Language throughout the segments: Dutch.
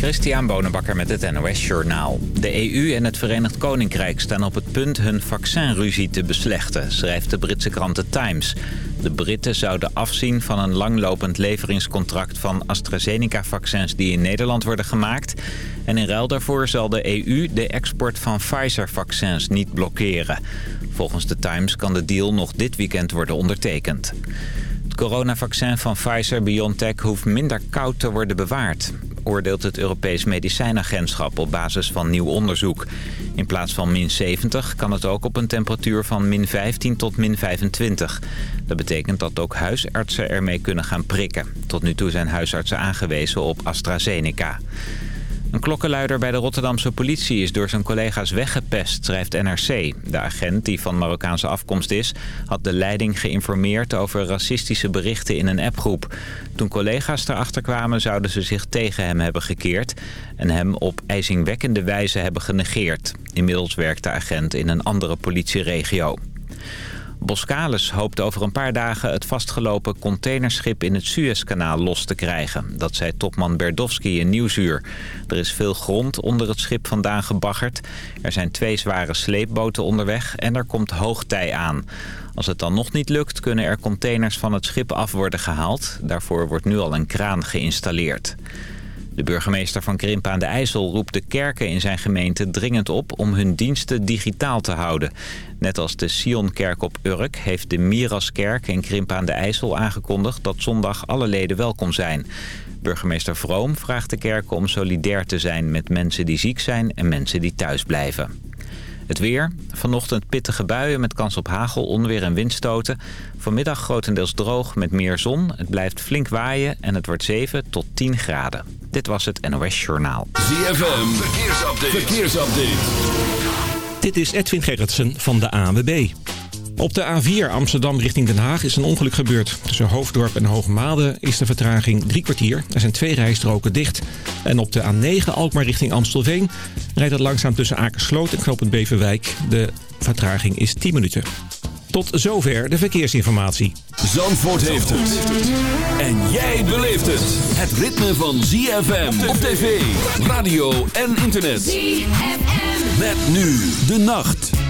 Christian Bonenbakker met het NOS Journaal. De EU en het Verenigd Koninkrijk staan op het punt hun vaccinruzie te beslechten, schrijft de Britse krant The Times. De Britten zouden afzien van een langlopend leveringscontract van AstraZeneca-vaccins die in Nederland worden gemaakt. En in ruil daarvoor zal de EU de export van Pfizer-vaccins niet blokkeren. Volgens The Times kan de deal nog dit weekend worden ondertekend. Het coronavaccin van Pfizer-BioNTech hoeft minder koud te worden bewaard oordeelt het Europees Medicijnagentschap op basis van nieuw onderzoek. In plaats van min 70 kan het ook op een temperatuur van min 15 tot min 25. Dat betekent dat ook huisartsen ermee kunnen gaan prikken. Tot nu toe zijn huisartsen aangewezen op AstraZeneca. Een klokkenluider bij de Rotterdamse politie is door zijn collega's weggepest, schrijft NRC. De agent, die van Marokkaanse afkomst is, had de leiding geïnformeerd over racistische berichten in een appgroep. Toen collega's erachter kwamen zouden ze zich tegen hem hebben gekeerd en hem op ijzingwekkende wijze hebben genegeerd. Inmiddels werkt de agent in een andere politieregio. Boskalis hoopt over een paar dagen het vastgelopen containerschip in het Suezkanaal los te krijgen. Dat zei topman Berdowski in Nieuwsuur. Er is veel grond onder het schip vandaan gebaggerd. Er zijn twee zware sleepboten onderweg en er komt hoogtij aan. Als het dan nog niet lukt kunnen er containers van het schip af worden gehaald. Daarvoor wordt nu al een kraan geïnstalleerd. De burgemeester van Krimpen aan de IJssel roept de kerken in zijn gemeente dringend op om hun diensten digitaal te houden. Net als de Sionkerk op Urk heeft de Miraskerk in Krimpen aan de IJssel aangekondigd dat zondag alle leden welkom zijn. Burgemeester Vroom vraagt de kerken om solidair te zijn met mensen die ziek zijn en mensen die thuis blijven. Het weer. Vanochtend pittige buien met kans op hagel, onweer en windstoten. Vanmiddag grotendeels droog met meer zon. Het blijft flink waaien en het wordt 7 tot 10 graden. Dit was het NOS Journaal. ZFM. Verkeersupdate. Verkeersupdate. Dit is Edwin Gerritsen van de ANWB. Op de A4 Amsterdam richting Den Haag is een ongeluk gebeurd. Tussen Hoofddorp en Hoogmade is de vertraging drie kwartier. Er zijn twee rijstroken dicht. En op de A9 Alkmaar richting Amstelveen rijdt het langzaam tussen Akersloot en Knopend Beverwijk. De vertraging is 10 minuten. Tot zover de verkeersinformatie. Zandvoort heeft het. En jij beleeft het. Het ritme van ZFM op tv, radio en internet. ZFM. Met nu de nacht.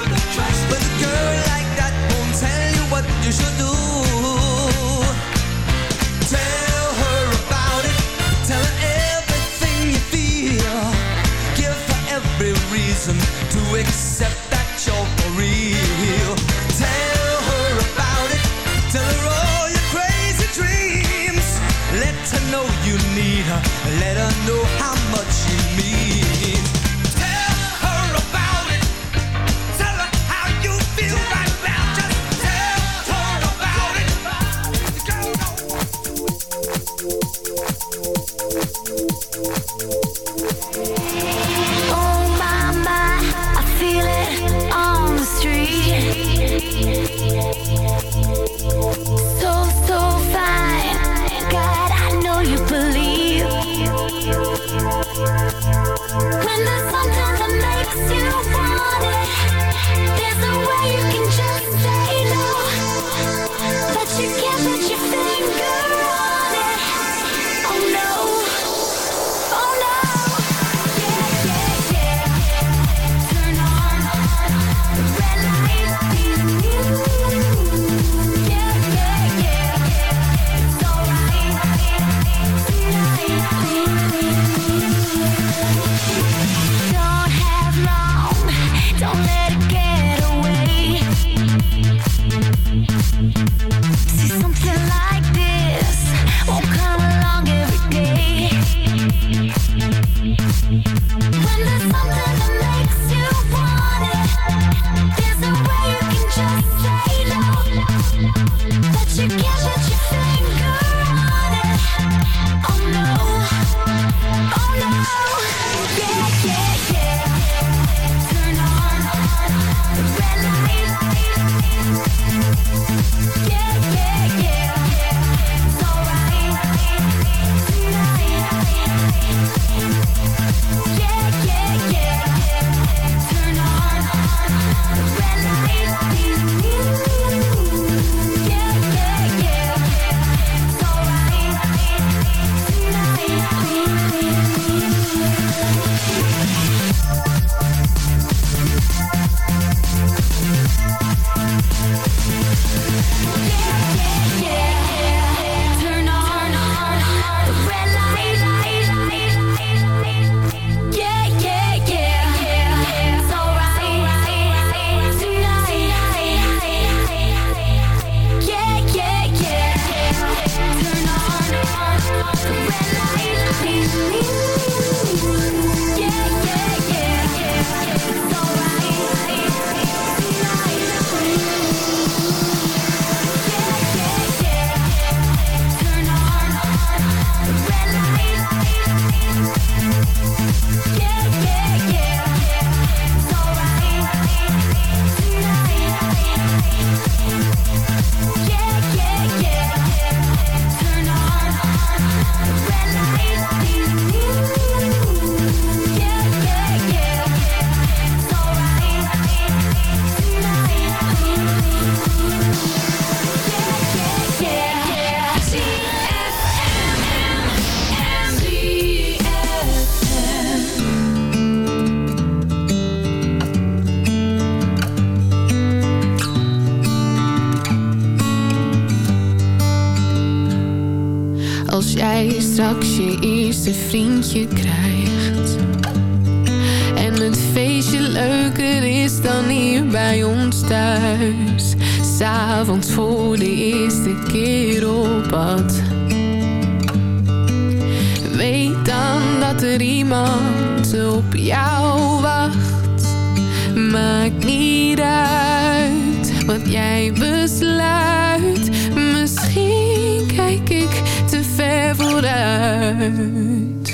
Yeah.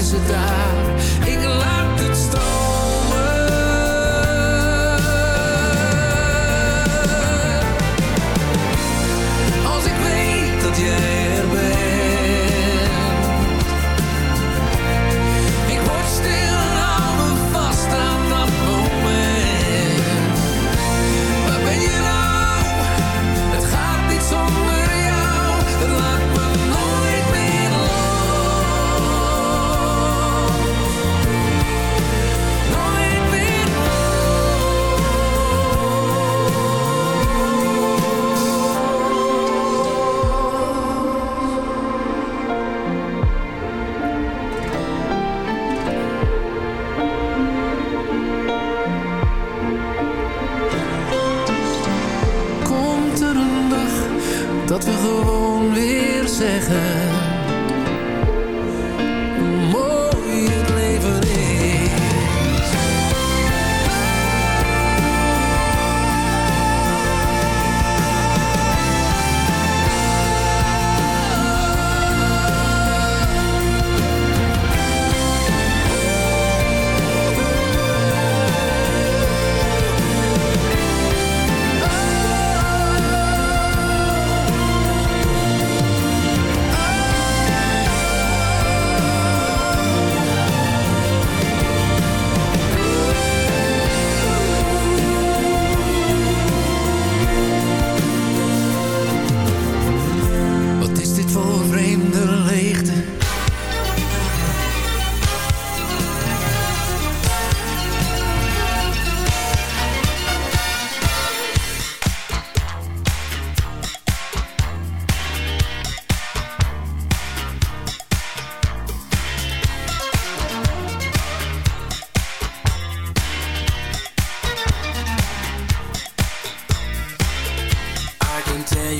is het? Ik laat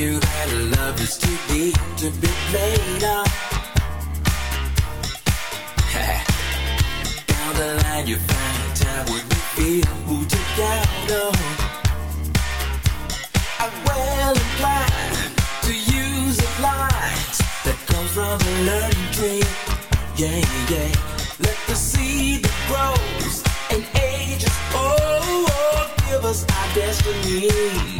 you that love is too deep to be played up. Down the line you find time when you feel who took out of. I'm well inclined to use the light that comes from the learning tree. Yeah, yeah. Let the seed that grows and ages. Oh, oh for me. You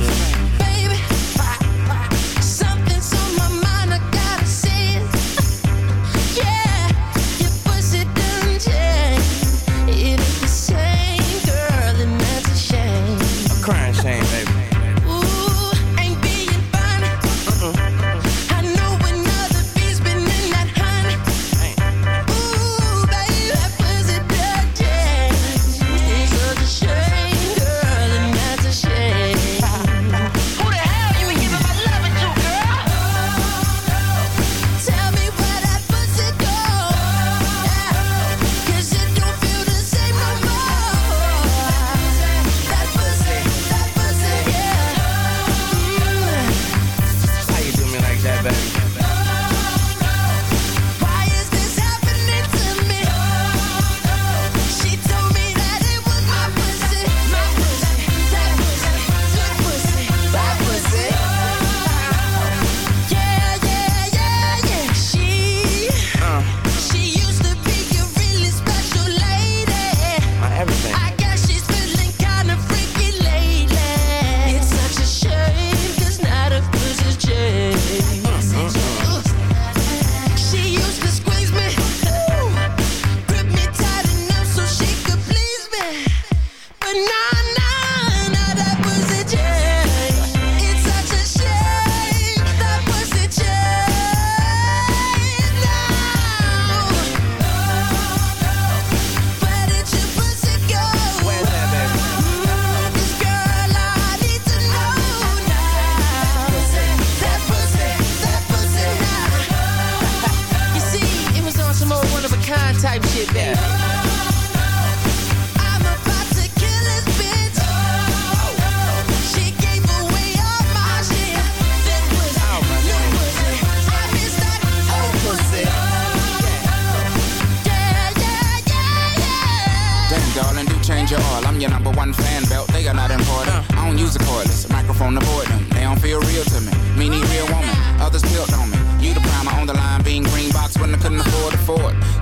Is yeah, yeah. Damn, darling, do change your oil. I'm your number one fan belt. They are not important. I don't use a cordless microphone to avoid them. They don't feel real to me. Me need real woman. Others built on me. You the primer on the line, being green box when I couldn't afford to afford.